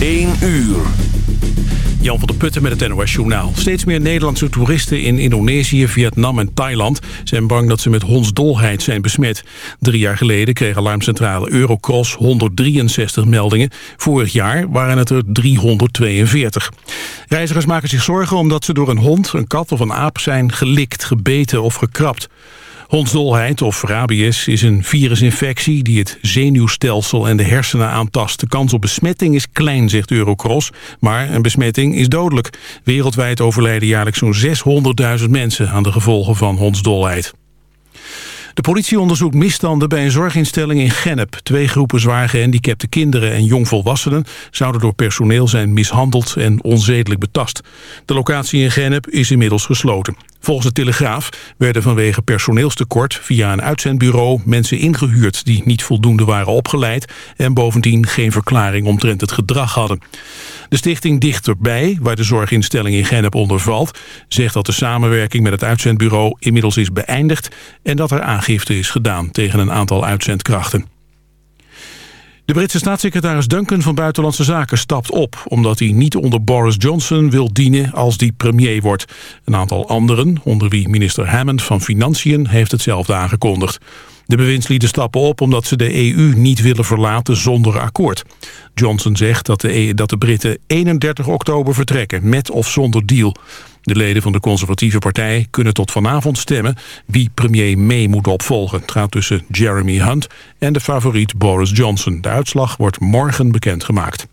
1 uur. Jan van der Putten met het NOS Journaal. Steeds meer Nederlandse toeristen in Indonesië, Vietnam en Thailand... zijn bang dat ze met hondsdolheid zijn besmet. Drie jaar geleden kreeg alarmcentrale Eurocross 163 meldingen. Vorig jaar waren het er 342. Reizigers maken zich zorgen omdat ze door een hond, een kat of een aap... zijn gelikt, gebeten of gekrapt. Hondsdolheid of rabies is een virusinfectie die het zenuwstelsel en de hersenen aantast. De kans op besmetting is klein, zegt Eurocross, maar een besmetting is dodelijk. Wereldwijd overlijden jaarlijks zo'n 600.000 mensen aan de gevolgen van hondsdolheid. De politie onderzoekt misstanden bij een zorginstelling in Gennep. Twee groepen zwaar gehandicapte kinderen en jongvolwassenen... zouden door personeel zijn mishandeld en onzedelijk betast. De locatie in Gennep is inmiddels gesloten. Volgens de Telegraaf werden vanwege personeelstekort via een uitzendbureau mensen ingehuurd die niet voldoende waren opgeleid en bovendien geen verklaring omtrent het gedrag hadden. De stichting Dichterbij, waar de zorginstelling in Gennep onder valt, zegt dat de samenwerking met het uitzendbureau inmiddels is beëindigd en dat er aangifte is gedaan tegen een aantal uitzendkrachten. De Britse staatssecretaris Duncan van Buitenlandse Zaken stapt op... omdat hij niet onder Boris Johnson wil dienen als die premier wordt. Een aantal anderen, onder wie minister Hammond van Financiën... heeft hetzelfde aangekondigd. De bewindslieden stappen op omdat ze de EU niet willen verlaten zonder akkoord. Johnson zegt dat de, e- dat de Britten 31 oktober vertrekken, met of zonder deal. De leden van de conservatieve partij kunnen tot vanavond stemmen... wie premier May moet opvolgen. Het gaat tussen Jeremy Hunt en de favoriet Boris Johnson. De uitslag wordt morgen bekendgemaakt.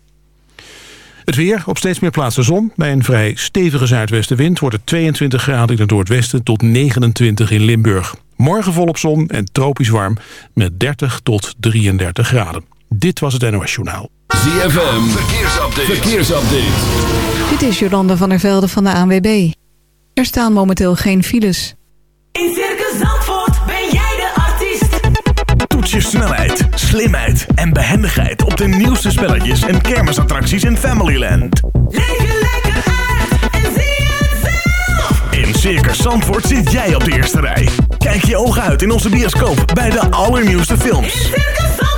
Het weer, op steeds meer plaatsen zon. Bij een vrij stevige zuidwestenwind wordt het 22 graden in het noordwesten... tot 29 in Limburg. Morgen volop zon en tropisch warm met 30 tot 33 graden. Dit was het NOS Journaal. ZFM, verkeersupdate. verkeersupdate. Dit is Jolanda van der Velde van de ANWB. Er staan momenteel geen files. In Circus Zandvoort ben jij de artiest. Toets je snelheid, slimheid en behendigheid op de nieuwste spelletjes en kermisattracties in Familyland. Leef je lekker uit en zie het zelf. In Circus Zandvoort zit jij op de eerste rij. Kijk je ogen uit in onze bioscoop bij de allernieuwste In films. Circus Zandvoort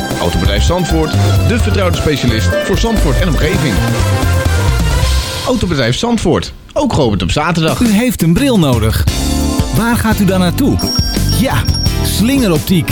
Autobedrijf Zandvoort, de vertrouwde specialist voor Zandvoort en omgeving. Autobedrijf Zandvoort, ook geopend op zaterdag. U heeft een bril nodig. Waar gaat u dan naartoe? Ja, slingeroptiek.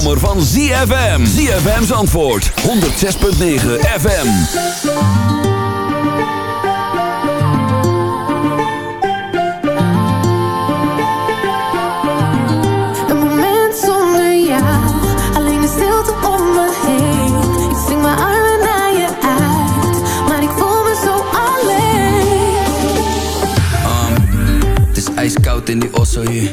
Zomer van ZFM. ZFM's antwoord 106.9 FM. Een moment zonder jou, alleen de stilte om me heen. Ik zing mijn armen naar je uit, maar ik voel me zo alleen. Um, het is ijskoud in die osso hier.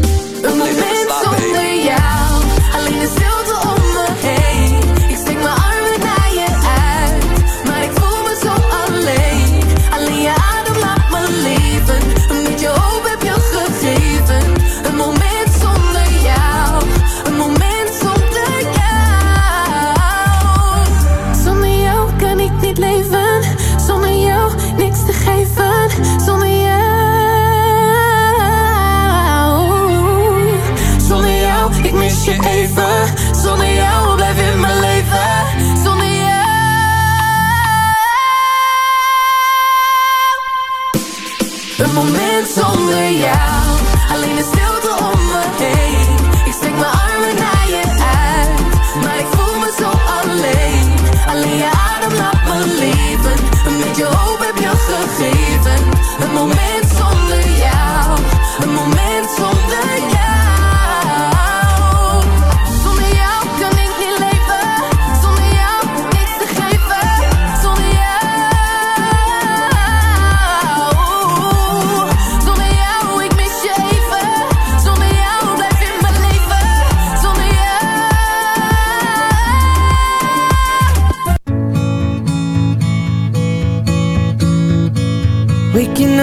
yeah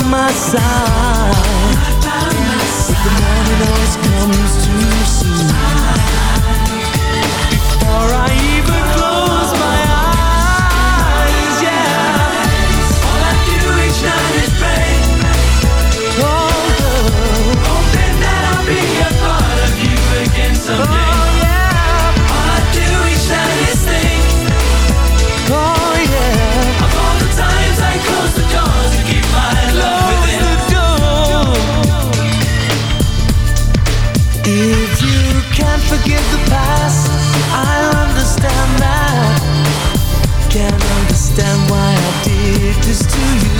found my side. Found my side. The morning always comes too soon. to you.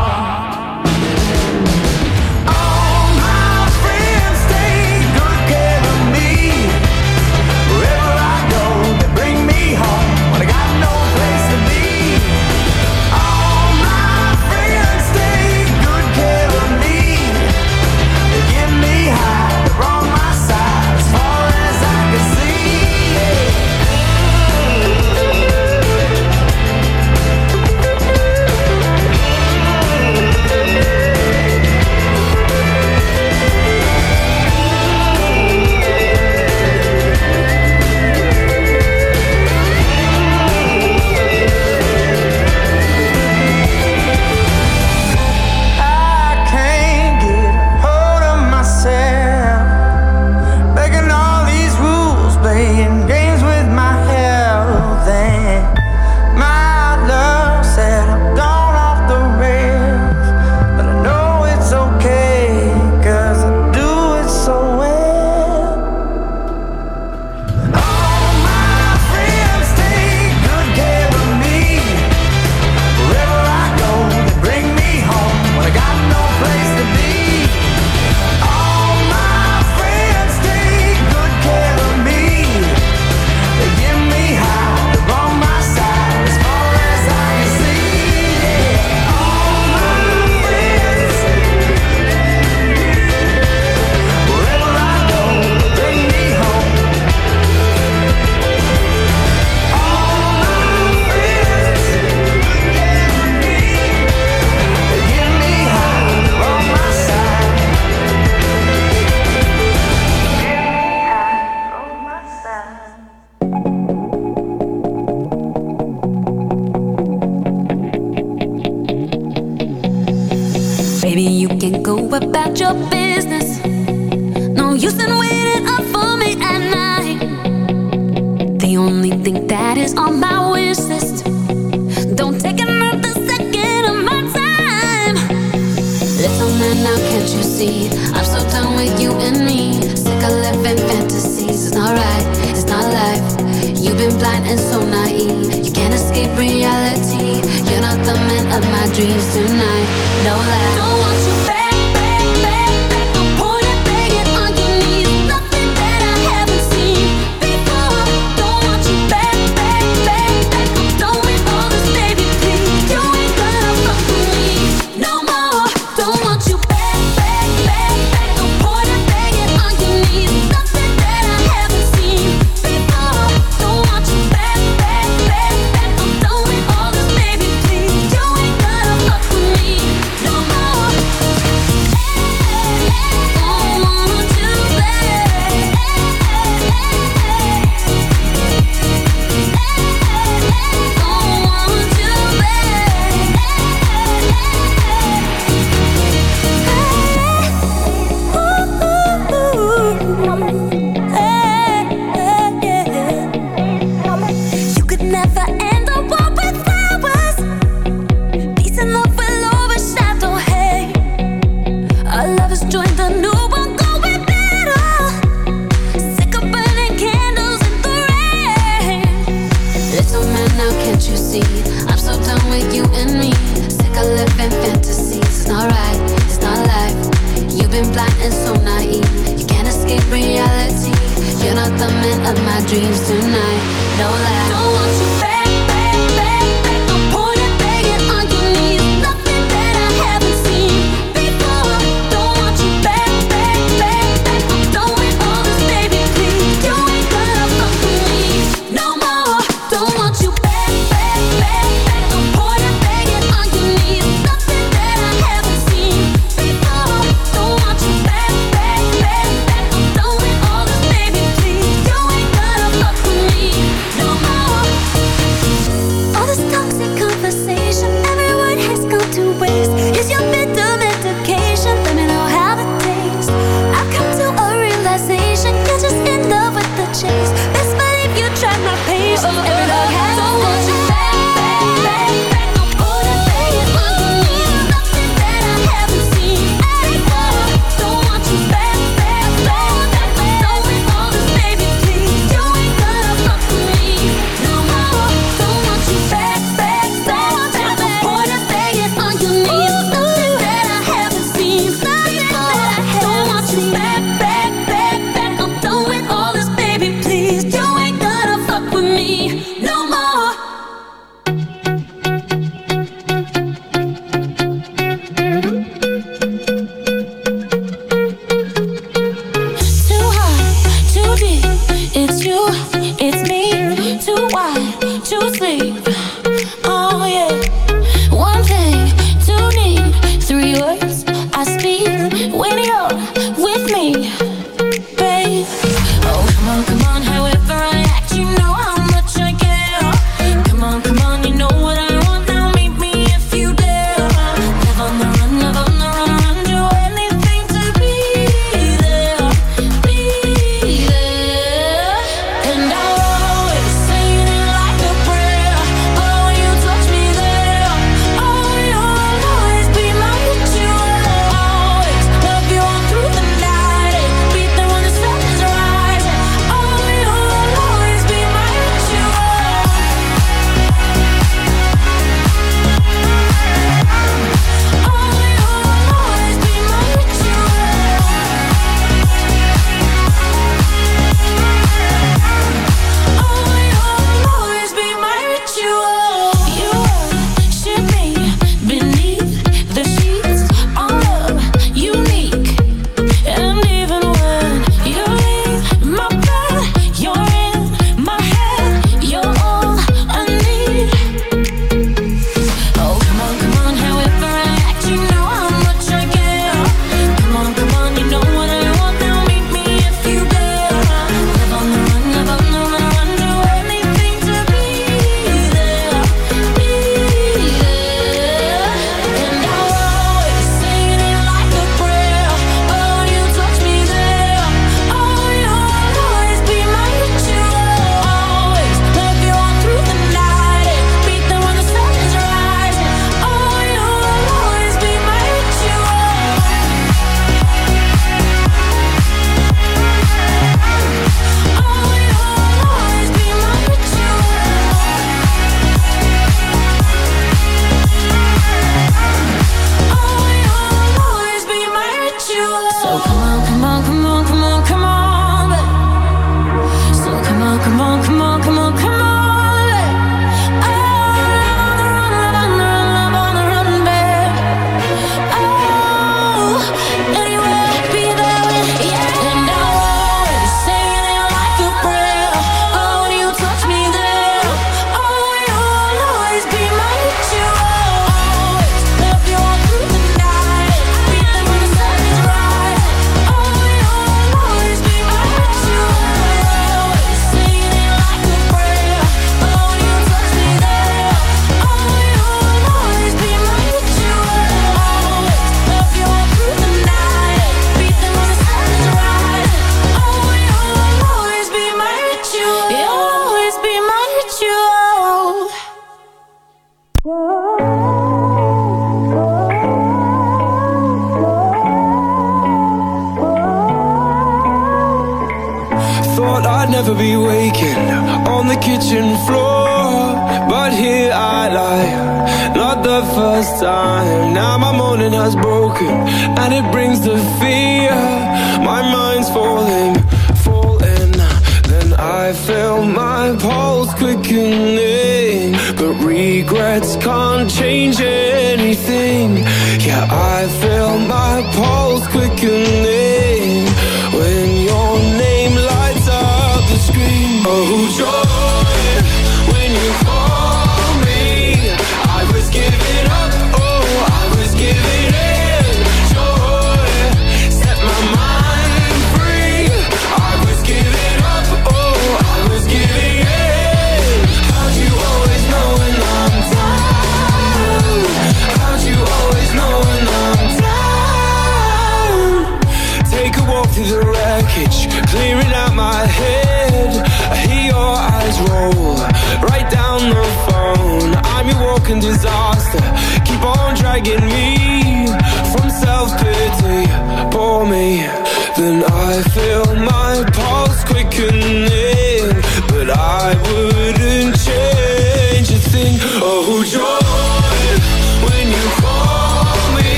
both quickening, but regrets can't change anything. Yeah, I feel my pulse quickening.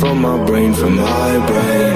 from my brain, from my brain.